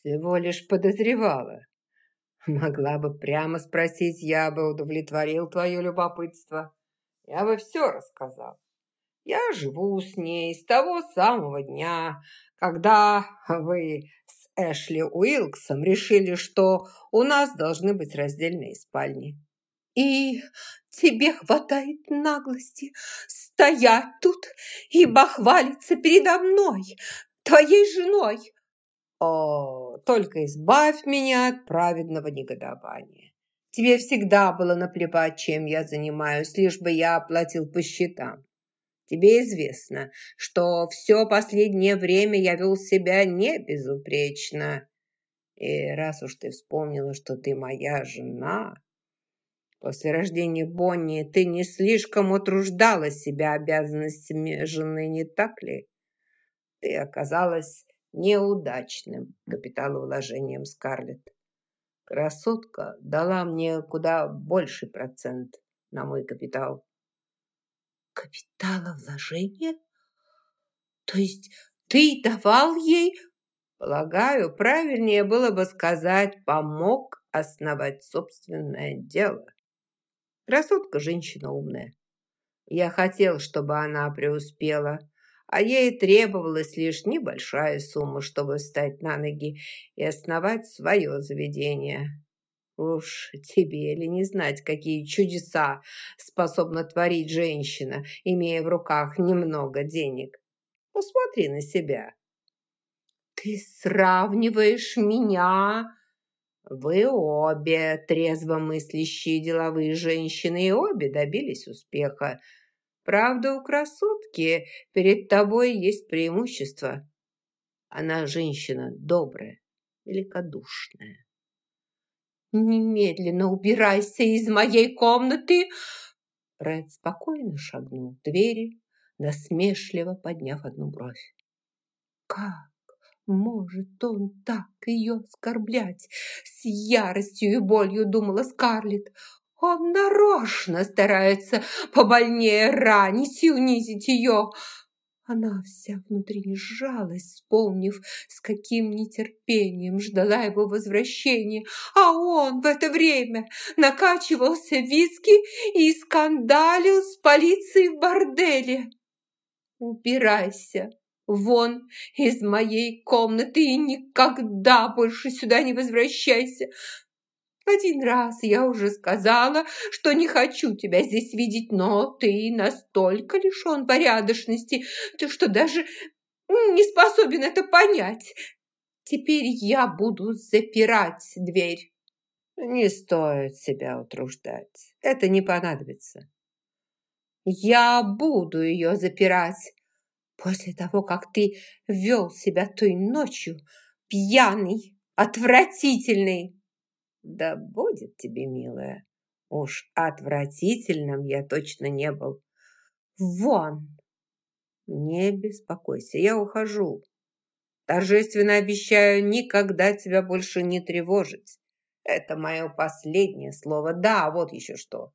Всего лишь подозревала. Могла бы прямо спросить, я бы удовлетворил твое любопытство. Я бы все рассказал. Я живу с ней с того самого дня, когда вы с Эшли Уилксом решили, что у нас должны быть раздельные спальни. И тебе хватает наглости стоять тут и бахвалиться передо мной, твоей женой. О, только избавь меня от праведного негодования. Тебе всегда было наплевать, чем я занимаюсь, лишь бы я оплатил по счетам. Тебе известно, что все последнее время я вел себя не безупречно. И раз уж ты вспомнила, что ты моя жена, после рождения Бонни ты не слишком утруждала себя обязанностями жены, не так ли? Ты оказалась неудачным капиталовложением Скарлетт. Красотка дала мне куда больше процент на мой капитал. Капиталовложение? То есть ты давал ей... Полагаю, правильнее было бы сказать, помог основать собственное дело. Красотка женщина умная. Я хотел, чтобы она преуспела, а ей требовалась лишь небольшая сумма, чтобы встать на ноги и основать свое заведение. Уж тебе ли не знать, какие чудеса способна творить женщина, имея в руках немного денег. Посмотри на себя. Ты сравниваешь меня... Вы обе трезвомыслящие деловые женщины и обе добились успеха. Правда, у красотки перед тобой есть преимущество. Она женщина добрая, великодушная. «Немедленно убирайся из моей комнаты!» Ред спокойно шагнул к двери, насмешливо подняв одну бровь. «Как может он так ее оскорблять?» С яростью и болью думала Скарлетт. Он нарочно старается побольнее ранить и унизить ее. Она вся внутренне сжалась, вспомнив, с каким нетерпением ждала его возвращения, а он в это время накачивался виски и скандалил с полицией в борделе. «Убирайся вон из моей комнаты и никогда больше сюда не возвращайся!» Один раз я уже сказала, что не хочу тебя здесь видеть, но ты настолько лишен порядочности, что даже не способен это понять. Теперь я буду запирать дверь. Не стоит себя утруждать. Это не понадобится. Я буду ее запирать. После того, как ты вел себя той ночью, пьяный, отвратительный. Да будет тебе, милая. Уж отвратительным я точно не был. Вон! Не беспокойся, я ухожу. Торжественно обещаю никогда тебя больше не тревожить. Это мое последнее слово. Да, вот еще что.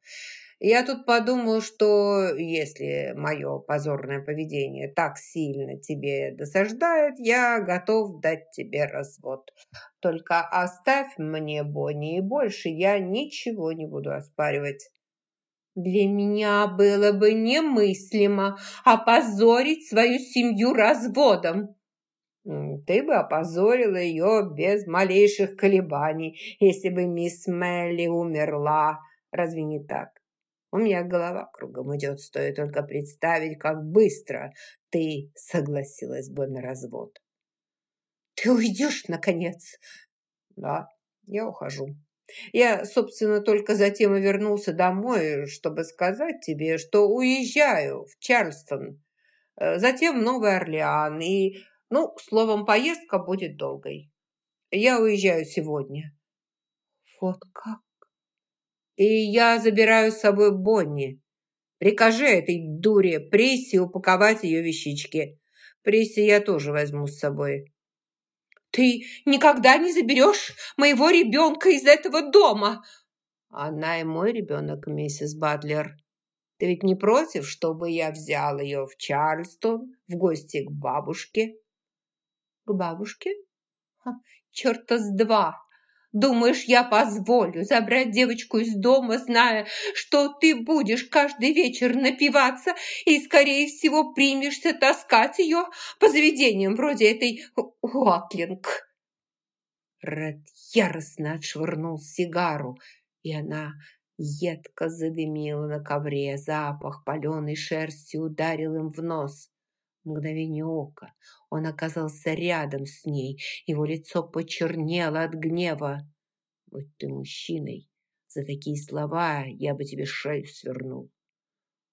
Я тут подумал, что если мое позорное поведение так сильно тебе досаждает, я готов дать тебе развод. Только оставь мне Бонни, и больше я ничего не буду оспаривать. Для меня было бы немыслимо опозорить свою семью разводом. Ты бы опозорила ее без малейших колебаний, если бы мисс Мелли умерла. Разве не так? У меня голова кругом идет, стоит только представить, как быстро ты согласилась бы на развод. Ты уйдешь, наконец? Да, я ухожу. Я, собственно, только затем и вернулся домой, чтобы сказать тебе, что уезжаю в Чарльстон, э, затем в Новый Орлеан, и, ну, словом, поездка будет долгой. Я уезжаю сегодня. Вот как? И я забираю с собой Бонни. Прикажи этой дуре Прессе упаковать ее вещички. Прессе я тоже возьму с собой. Ты никогда не заберешь моего ребенка из этого дома. Она и мой ребенок, миссис Батлер. Ты ведь не против, чтобы я взял ее в Чарльстон в гости к бабушке? К бабушке? Черта с два! Думаешь, я позволю забрать девочку из дома, зная, что ты будешь каждый вечер напиваться и, скорее всего, примешься таскать ее по заведениям вроде этой Уатлинг?» Ред яростно отшвырнул сигару, и она едко задымила на ковре. Запах паленой шерсти ударил им в нос. Мгновение ока он оказался рядом с ней. Его лицо почернело от гнева. «Будь ты мужчиной, за такие слова я бы тебе шею свернул.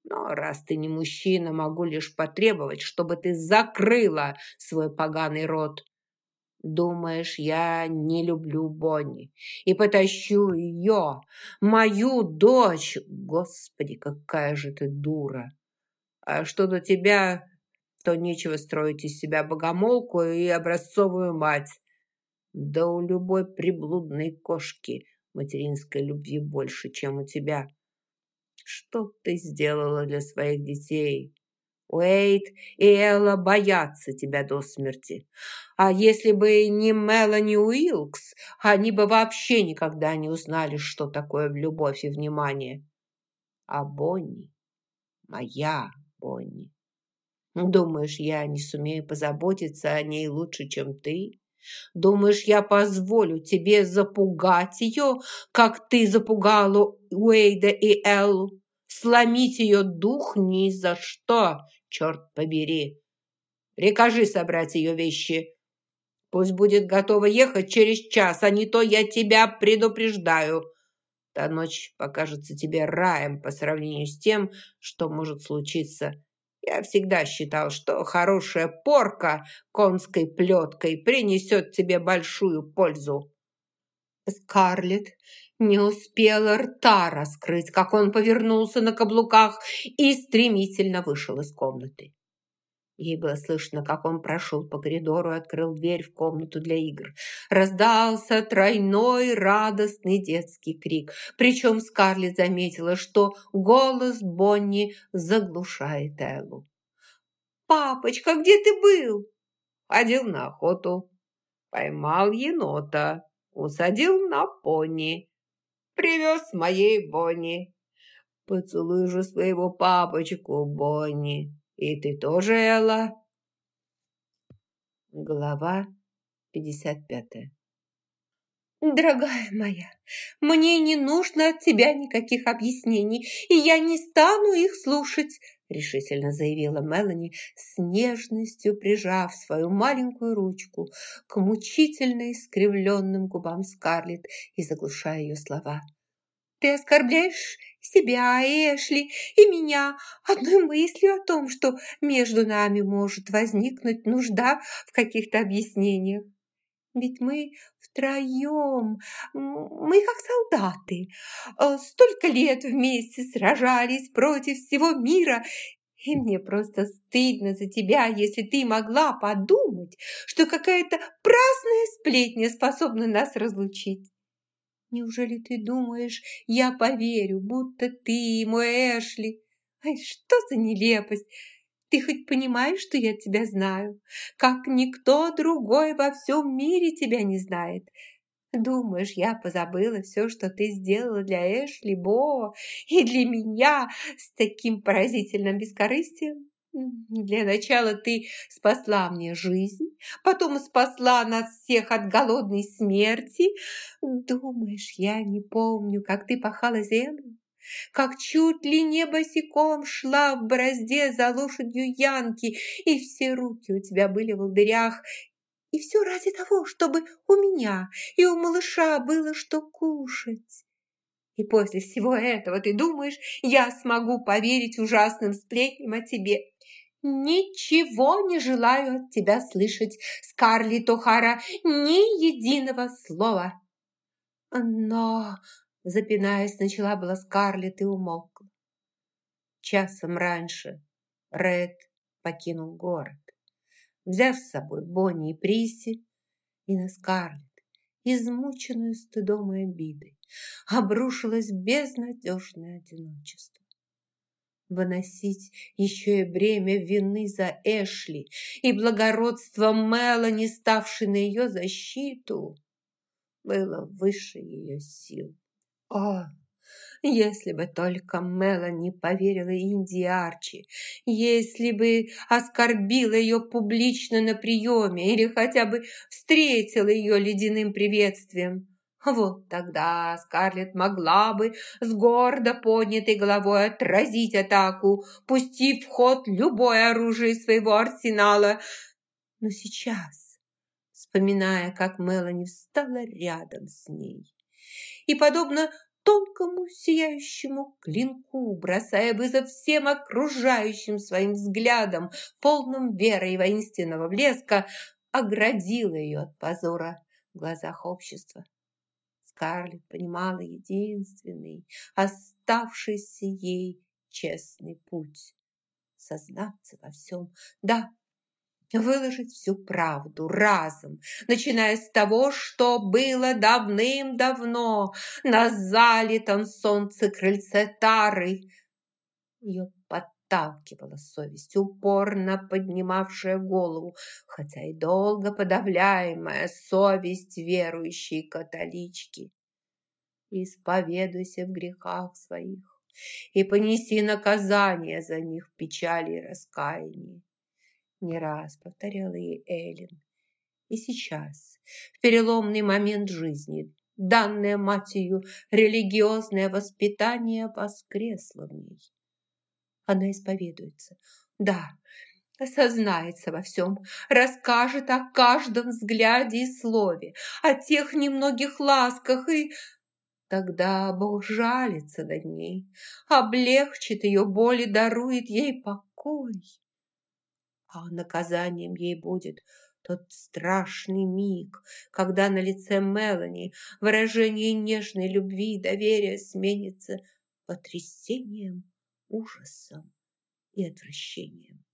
Но раз ты не мужчина, могу лишь потребовать, чтобы ты закрыла свой поганый рот. Думаешь, я не люблю Бонни и потащу ее, мою дочь? Господи, какая же ты дура! А что до тебя, то нечего строить из себя богомолку и образцовую мать. Да у любой приблудной кошки материнской любви больше, чем у тебя. Что ты сделала для своих детей? Уэйт и Элла боятся тебя до смерти. А если бы не Мелани Уилкс, они бы вообще никогда не узнали, что такое любовь и внимание. А Бонни, моя Бонни, думаешь, я не сумею позаботиться о ней лучше, чем ты? Думаешь, я позволю тебе запугать ее, как ты запугала Уэйда и Эллу? Сломить ее дух ни за что, черт побери. Прикажи собрать ее вещи. Пусть будет готова ехать через час, а не то я тебя предупреждаю. Та ночь покажется тебе раем по сравнению с тем, что может случиться. Я всегда считал, что хорошая порка конской плеткой принесет тебе большую пользу. Скарлетт не успела рта раскрыть, как он повернулся на каблуках и стремительно вышел из комнаты. Ей было слышно, как он прошел по коридору и открыл дверь в комнату для игр. Раздался тройной радостный детский крик. Причем Скарлетт заметила, что голос Бонни заглушает Эллу. «Папочка, где ты был?» «Ходил на охоту. Поймал енота. Усадил на пони привез моей Бонни. Поцелуй же своего папочку, Бонни. И ты тоже, Элла?» Глава 55 «Дорогая моя, мне не нужно от тебя никаких объяснений, и я не стану их слушать», решительно заявила Мелани, с нежностью прижав свою маленькую ручку к мучительно искривленным губам Скарлетт и заглушая ее слова. «Ты оскорбляешь себя, Эшли, и меня одной мыслью о том, что между нами может возникнуть нужда в каких-то объяснениях. Ведь мы втроем, мы как солдаты, э, столько лет вместе сражались против всего мира, и мне просто стыдно за тебя, если ты могла подумать, что какая-то праздная сплетня способна нас разлучить. Неужели ты думаешь, я поверю, будто ты мой Эшли? Ай, что за нелепость! Ты хоть понимаешь, что я тебя знаю? Как никто другой во всем мире тебя не знает. Думаешь, я позабыла все, что ты сделала для Эшли, Бо и для меня с таким поразительным бескорыстием? Для начала ты спасла мне жизнь, потом спасла нас всех от голодной смерти. Думаешь, я не помню, как ты пахала землю? как чуть ли не босиком шла в борозде за лошадью Янки, и все руки у тебя были в волдырях, и все ради того, чтобы у меня и у малыша было что кушать. И после всего этого, ты думаешь, я смогу поверить ужасным сплетням о тебе? Ничего не желаю от тебя слышать, Скарлетт О'Хара, ни единого слова. Но Запинаясь, начала была Скарлетт и умолкла. Часом раньше Ред покинул город, взяв с собой Бонни и Приси и на Скарлетт, измученную стыдом и обидой, обрушилось безнадежное одиночество. Выносить еще и бремя вины за Эшли и благородство Мелани, ставшей на ее защиту, было выше ее сил. О, если бы только Мелани поверила Инди Арчи, если бы оскорбила ее публично на приеме или хотя бы встретила ее ледяным приветствием, вот тогда Скарлетт могла бы с гордо поднятой головой отразить атаку, пустив в ход любое оружие своего арсенала. Но сейчас, вспоминая, как Мелани встала рядом с ней, и, подобно тонкому сияющему клинку, бросая вызов всем окружающим своим взглядом, полным веры и воинственного блеска, оградила ее от позора в глазах общества. Скарлетт понимала единственный, оставшийся ей честный путь. Сознаться во всем, да, выложить всю правду разом, начиная с того, что было давным-давно на залитом солнце крыльце Тары. Ее подталкивала совесть, упорно поднимавшая голову, хотя и долго подавляемая совесть верующей католички. Исповедуйся в грехах своих и понеси наказание за них печали и раскаянии. Не раз повторяла ей Эллен. И сейчас, в переломный момент жизни, данное матерью религиозное воспитание воскресло в ней. Она исповедуется. Да, осознается во всем, расскажет о каждом взгляде и слове, о тех немногих ласках, и тогда Бог жалится над ней, облегчит ее боль и дарует ей покой. А наказанием ей будет тот страшный миг, когда на лице Мелани выражение нежной любви и доверия сменится потрясением ужасом и отвращением.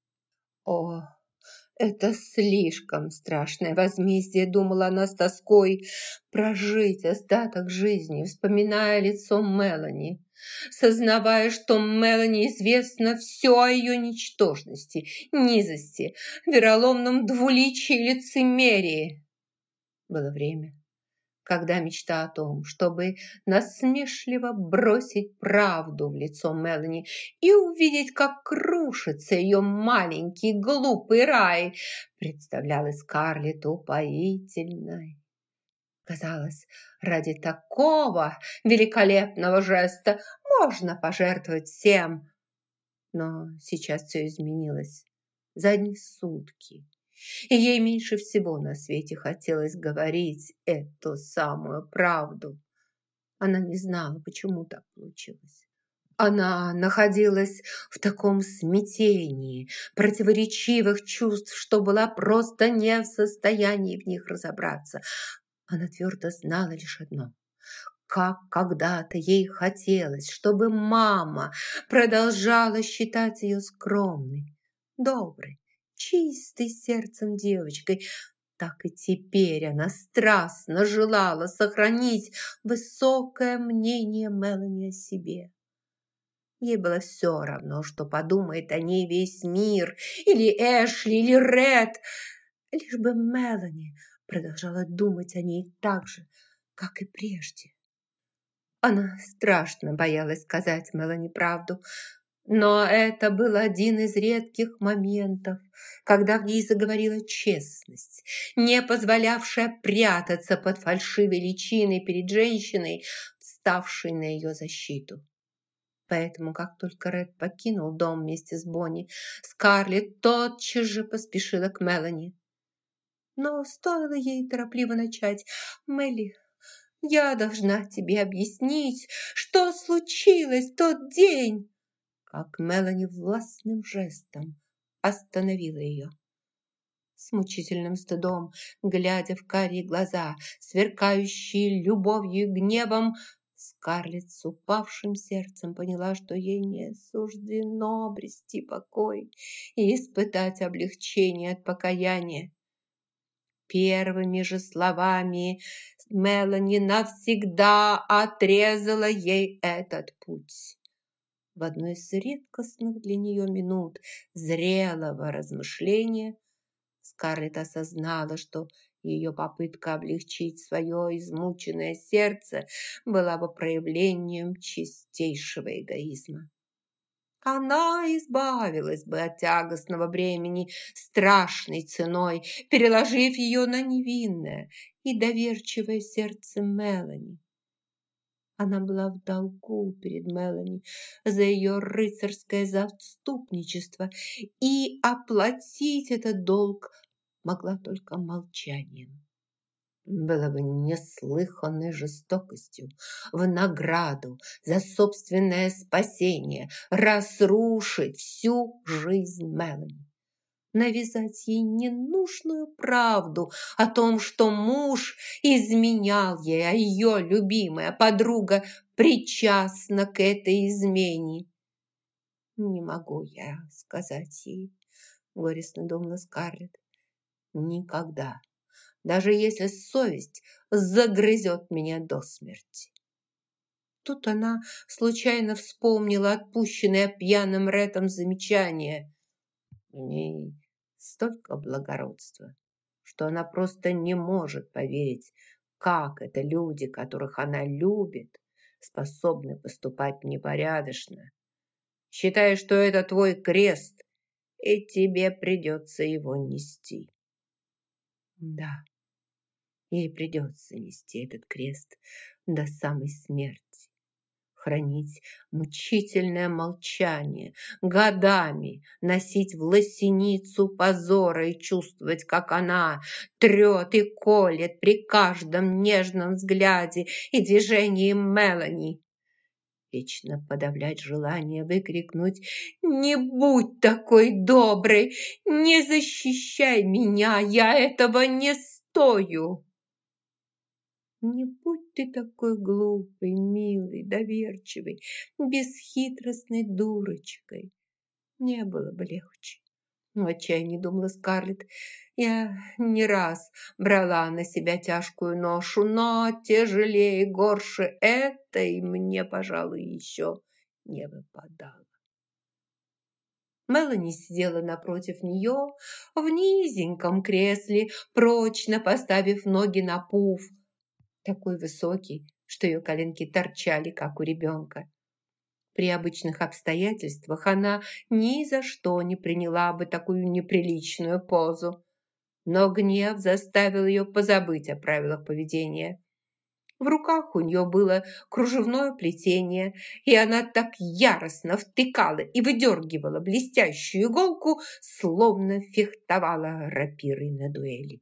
О, это слишком страшное возмездие, думала она с тоской, прожить остаток жизни, вспоминая лицо Мелани, сознавая, что Мелани известно все о ее ничтожности, низости, вероломном двуличии и лицемерии. Было время, когда мечта о том, чтобы насмешливо бросить правду в лицо Мелани и увидеть, как крушится ее маленький глупый рай, представлялась Скарлетт упоительной. Казалось, ради такого великолепного жеста можно пожертвовать всем. Но сейчас все изменилось. За одни сутки и ей меньше всего на свете хотелось говорить эту самую правду. Она не знала, почему так получилось. Она находилась в таком смятении, противоречивых чувств, что была просто не в состоянии в них разобраться. Она твердо знала лишь одно как когда-то ей хотелось, чтобы мама продолжала считать ее скромной, доброй, чистой сердцем девочкой, так и теперь она страстно желала сохранить высокое мнение Мелани о себе. Ей было все равно, что подумает о ней весь мир, или Эшли, или Ред, лишь бы Мелани продолжала думать о ней так же, как и прежде. Она страшно боялась сказать Мелани правду, но это был один из редких моментов, когда в ней заговорила честность, не позволявшая прятаться под фальшивой личиной перед женщиной, вставшей на ее защиту. Поэтому, как только Ред покинул дом вместе с Бонни, Скарлетт тотчас же поспешила к Мелани. Но стоило ей торопливо начать. «Мелли, я должна тебе объяснить, что случилось в тот день!» Как Мелани властным жестом остановила ее. С мучительным стыдом, глядя в карие глаза, сверкающие любовью и гневом, Скарлетт с упавшим сердцем поняла, что ей не суждено обрести покой и испытать облегчение от покаяния. Первыми же словами Мелани навсегда отрезала ей этот путь. В одной из редкостных для нее минут зрелого размышления Скарлетт осознала, что ее попытка облегчить свое измученное сердце была бы проявлением чистейшего эгоизма. Она избавилась бы от тягостного бремени страшной ценой, переложив ее на невинное и доверчивое сердце Мелани. Она была в долгу перед Мелани за ее рыцарское заступничество, и оплатить этот долг могла только молчанием. Было бы неслыханной жестокостью в награду за собственное спасение разрушить всю жизнь Мелани навязать ей ненужную правду о том, что муж изменял ей, а ее любимая подруга причастна к этой измене. «Не могу я сказать ей», — горестно думала Скарлетт. «Никогда, даже если совесть загрызет меня до смерти». Тут она случайно вспомнила отпущенное пьяным Рэтом замечание. В ней столько благородства, что она просто не может поверить, как это люди, которых она любит, способны поступать непорядочно. Считай, что это твой крест, и тебе придется его нести. Да, ей придется нести этот крест до самой смерти хранить мучительное молчание, годами носить в лосиницу позора и чувствовать, как она трет и колет при каждом нежном взгляде и движении Мелани. Вечно подавлять желание выкрикнуть «Не будь такой доброй! Не защищай меня! Я этого не стою!» Не будь ты такой глупой, милой, доверчивой, бесхитростной дурочкой. Не было бы легче. В отчаянии думала Скарлетт. Я не раз брала на себя тяжкую ношу, но тяжелее и горше этой мне, пожалуй, еще не выпадало. Мелани сидела напротив нее в низеньком кресле, прочно поставив ноги на пуф, такой высокий, что ее коленки торчали, как у ребенка. При обычных обстоятельствах она ни за что не приняла бы такую неприличную позу. Но гнев заставил ее позабыть о правилах поведения. В руках у нее было кружевное плетение, и она так яростно втыкала и выдергивала блестящую иголку, словно фехтовала рапирой на дуэли.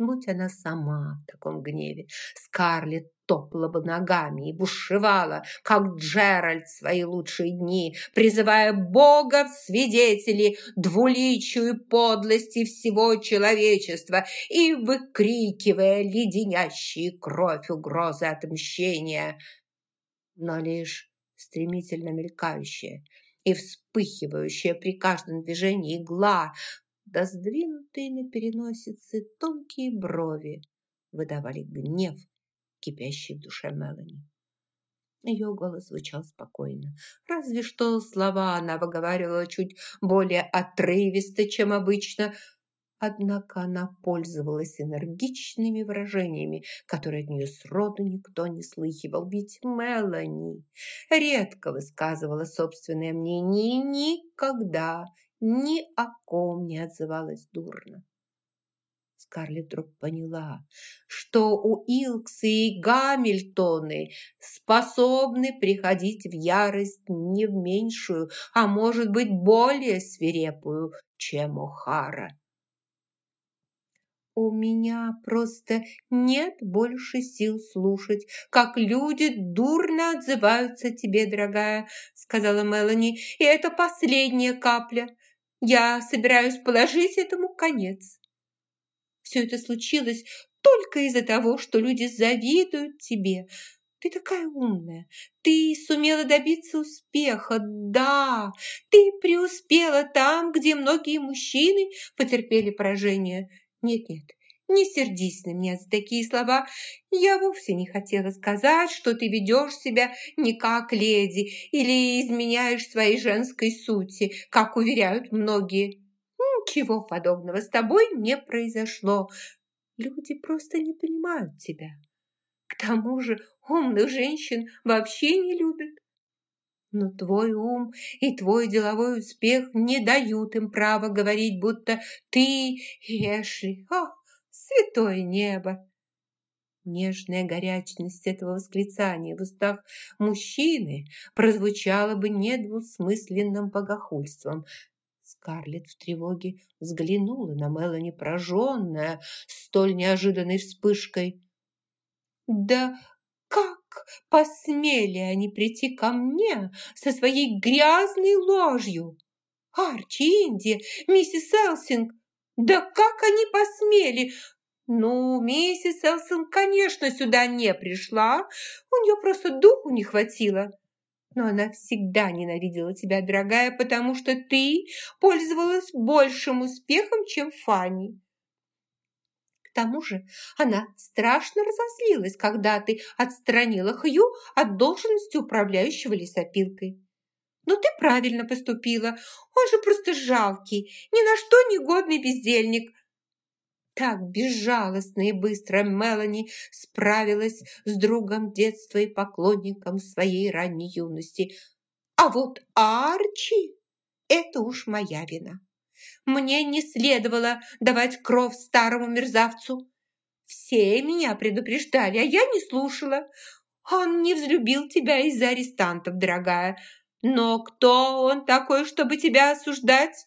Будь она сама в таком гневе, Скарлетт топла бы ногами и бушевала, как Джеральд в свои лучшие дни, призывая Бога в свидетели двуличию подлости всего человечества и выкрикивая леденящие кровь угрозы отмщения. Но лишь стремительно мелькающая и вспыхивающая при каждом движении игла да сдвинутые на переносице тонкие брови выдавали гнев, кипящий в душе Мелани. Ее голос звучал спокойно. Разве что слова она выговаривала чуть более отрывисто, чем обычно. Однако она пользовалась энергичными выражениями, которые от нее сроду никто не слыхивал. Ведь Мелани редко высказывала собственное мнение и никогда ни о ком не отзывалась дурно. Скарлетт вдруг поняла, что у Илксы и Гамильтоны способны приходить в ярость не в меньшую, а может быть более свирепую, чем О'Хара. «У меня просто нет больше сил слушать, как люди дурно отзываются тебе, дорогая», сказала Мелани, «и это последняя капля. Я собираюсь положить этому конец. Все это случилось только из-за того, что люди завидуют тебе. Ты такая умная, ты сумела добиться успеха, да, ты преуспела там, где многие мужчины потерпели поражение. Нет-нет, Не сердись на меня за такие слова. Я вовсе не хотела сказать, что ты ведешь себя не как леди или изменяешь своей женской сути, как уверяют многие. Ничего подобного с тобой не произошло. Люди просто не понимают тебя. К тому же умных женщин вообще не любят. Но твой ум и твой деловой успех не дают им права говорить, будто ты Эшли. О, святое небо! Нежная горячность этого восклицания в устах мужчины прозвучала бы недвусмысленным богохульством. Скарлетт в тревоге взглянула на Мелани, пораженная столь неожиданной вспышкой. «Да как посмели они прийти ко мне со своей грязной ложью? Арчи, Инди, миссис Элсинг, да как они посмели? Ну, миссис Элсинг, конечно, сюда не пришла, у нее просто духу не хватило. Но она всегда ненавидела тебя, дорогая, потому что ты пользовалась большим успехом, чем Фанни. К тому же она страшно разозлилась, когда ты отстранила Хью от должности управляющего лесопилкой. Но ты правильно поступила. Он же просто жалкий, ни на что негодный бездельник. Так безжалостно и быстро Мелани справилась с другом детства и поклонником своей ранней юности. А вот Арчи – это уж моя вина. Мне не следовало давать кровь старому мерзавцу. Все меня предупреждали, а я не слушала. Он не взлюбил тебя из-за арестантов, дорогая. Но кто он такой, чтобы тебя осуждать?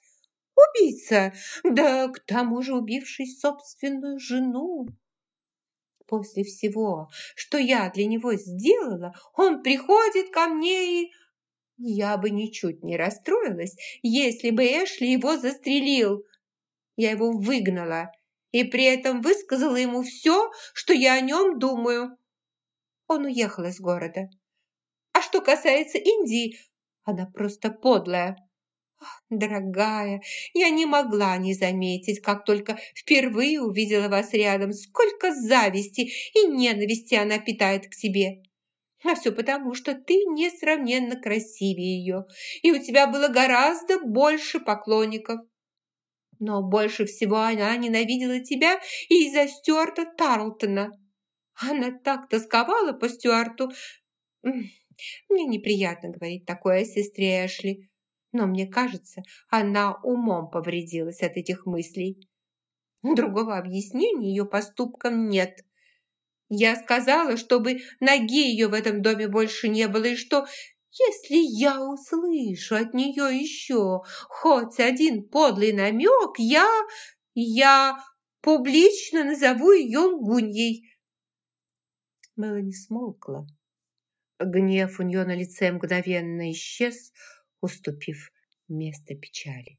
Убийца, да к тому же убивший собственную жену. После всего, что я для него сделала, он приходит ко мне и я бы ничуть не расстроилась, если бы Эшли его застрелил. Я его выгнала и при этом высказала ему все, что я о нем думаю. Он уехал из города. А что касается Индии, она просто подлая. Дорогая, я не могла не заметить, как только впервые увидела вас рядом, сколько зависти и ненависти она питает к себе. А все потому, что ты несравненно красивее ее, и у тебя было гораздо больше поклонников. Но больше всего она ненавидела тебя из-за Стюарта Тарлтона. Она так тосковала по Стюарту. Мне неприятно говорить такое о сестре Эшли, но мне кажется, она умом повредилась от этих мыслей. Другого объяснения ее поступкам нет. Я сказала, чтобы ноги ее в этом доме больше не было, и что, если я услышу от нее еще хоть один подлый намек, я... я публично назову ее лгуньей. Мелани смолкла. Гнев у нее на лице мгновенно исчез, уступив место печали.